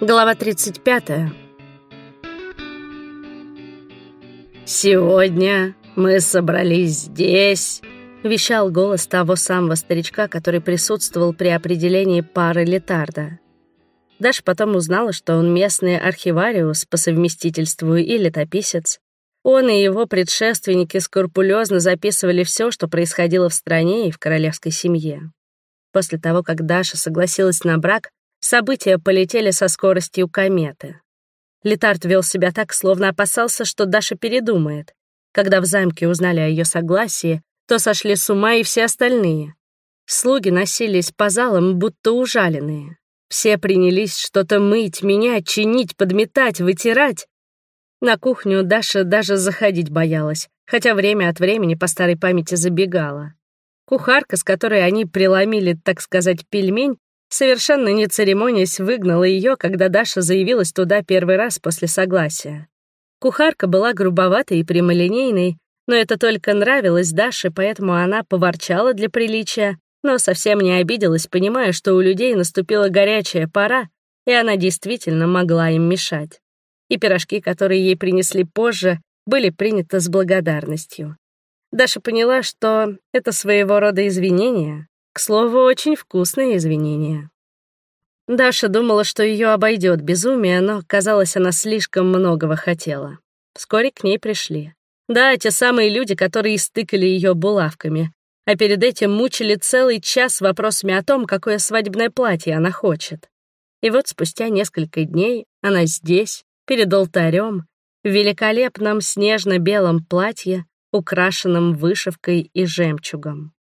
Глава 35. «Сегодня мы собрались здесь», — вещал голос того самого старичка, который присутствовал при определении пары летарда. Даша потом узнала, что он местный архивариус по совместительству и летописец. Он и его предшественники скрупулезно записывали все, что происходило в стране и в королевской семье. После того, как Даша согласилась на брак, События полетели со скоростью кометы. Летард вел себя так, словно опасался, что Даша передумает. Когда в замке узнали о ее согласии, то сошли с ума и все остальные. Слуги носились по залам, будто ужаленные. Все принялись что-то мыть, менять, чинить, подметать, вытирать. На кухню Даша даже заходить боялась, хотя время от времени по старой памяти забегала. Кухарка, с которой они преломили, так сказать, пельмень, совершенно не церемонясь, выгнала ее, когда Даша заявилась туда первый раз после согласия. Кухарка была грубоватой и прямолинейной, но это только нравилось Даше, поэтому она поворчала для приличия, но совсем не обиделась, понимая, что у людей наступила горячая пора, и она действительно могла им мешать. И пирожки, которые ей принесли позже, были приняты с благодарностью. Даша поняла, что это своего рода извинение, к слову, очень вкусные извинения. Даша думала, что ее обойдет безумие, но, казалось, она слишком многого хотела. Вскоре к ней пришли. Да, те самые люди, которые истыкали ее булавками, а перед этим мучили целый час вопросами о том, какое свадебное платье она хочет. И вот спустя несколько дней она здесь, перед алтарем, в великолепном снежно-белом платье, украшенном вышивкой и жемчугом.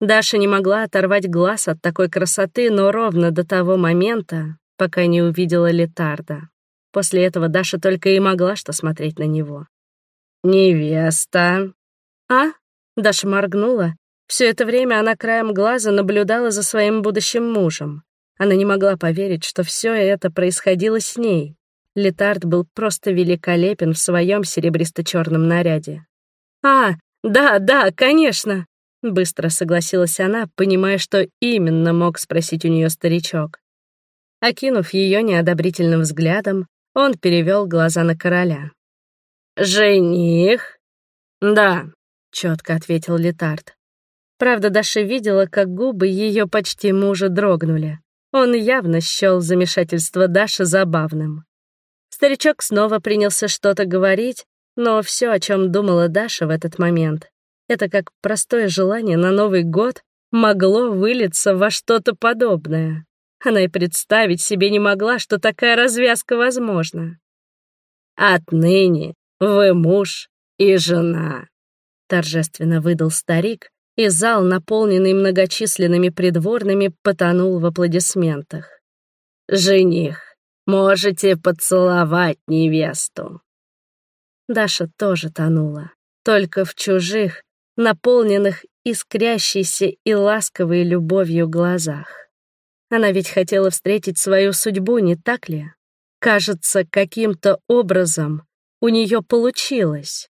Даша не могла оторвать глаз от такой красоты, но ровно до того момента, пока не увидела Летарда. После этого Даша только и могла что смотреть на него. «Невеста!» «А?» — Даша моргнула. Все это время она краем глаза наблюдала за своим будущим мужем. Она не могла поверить, что все это происходило с ней. Летард был просто великолепен в своем серебристо-черном наряде. «А, да, да, конечно!» Быстро согласилась она, понимая, что именно мог спросить у нее старичок. Окинув ее неодобрительным взглядом, он перевел глаза на короля. «Жених?» «Да», — четко ответил Летард. Правда, Даша видела, как губы ее почти мужа дрогнули. Он явно счел замешательство Даши забавным. Старичок снова принялся что-то говорить, но все, о чем думала Даша в этот момент, это как простое желание на Новый год могло вылиться во что-то подобное. Она и представить себе не могла, что такая развязка возможна. «Отныне вы муж и жена», — торжественно выдал старик, и зал, наполненный многочисленными придворными, потонул в аплодисментах. «Жених, можете поцеловать невесту». Даша тоже тонула, только в чужих, наполненных искрящейся и ласковой любовью глазах. Она ведь хотела встретить свою судьбу, не так ли? Кажется, каким-то образом у нее получилось.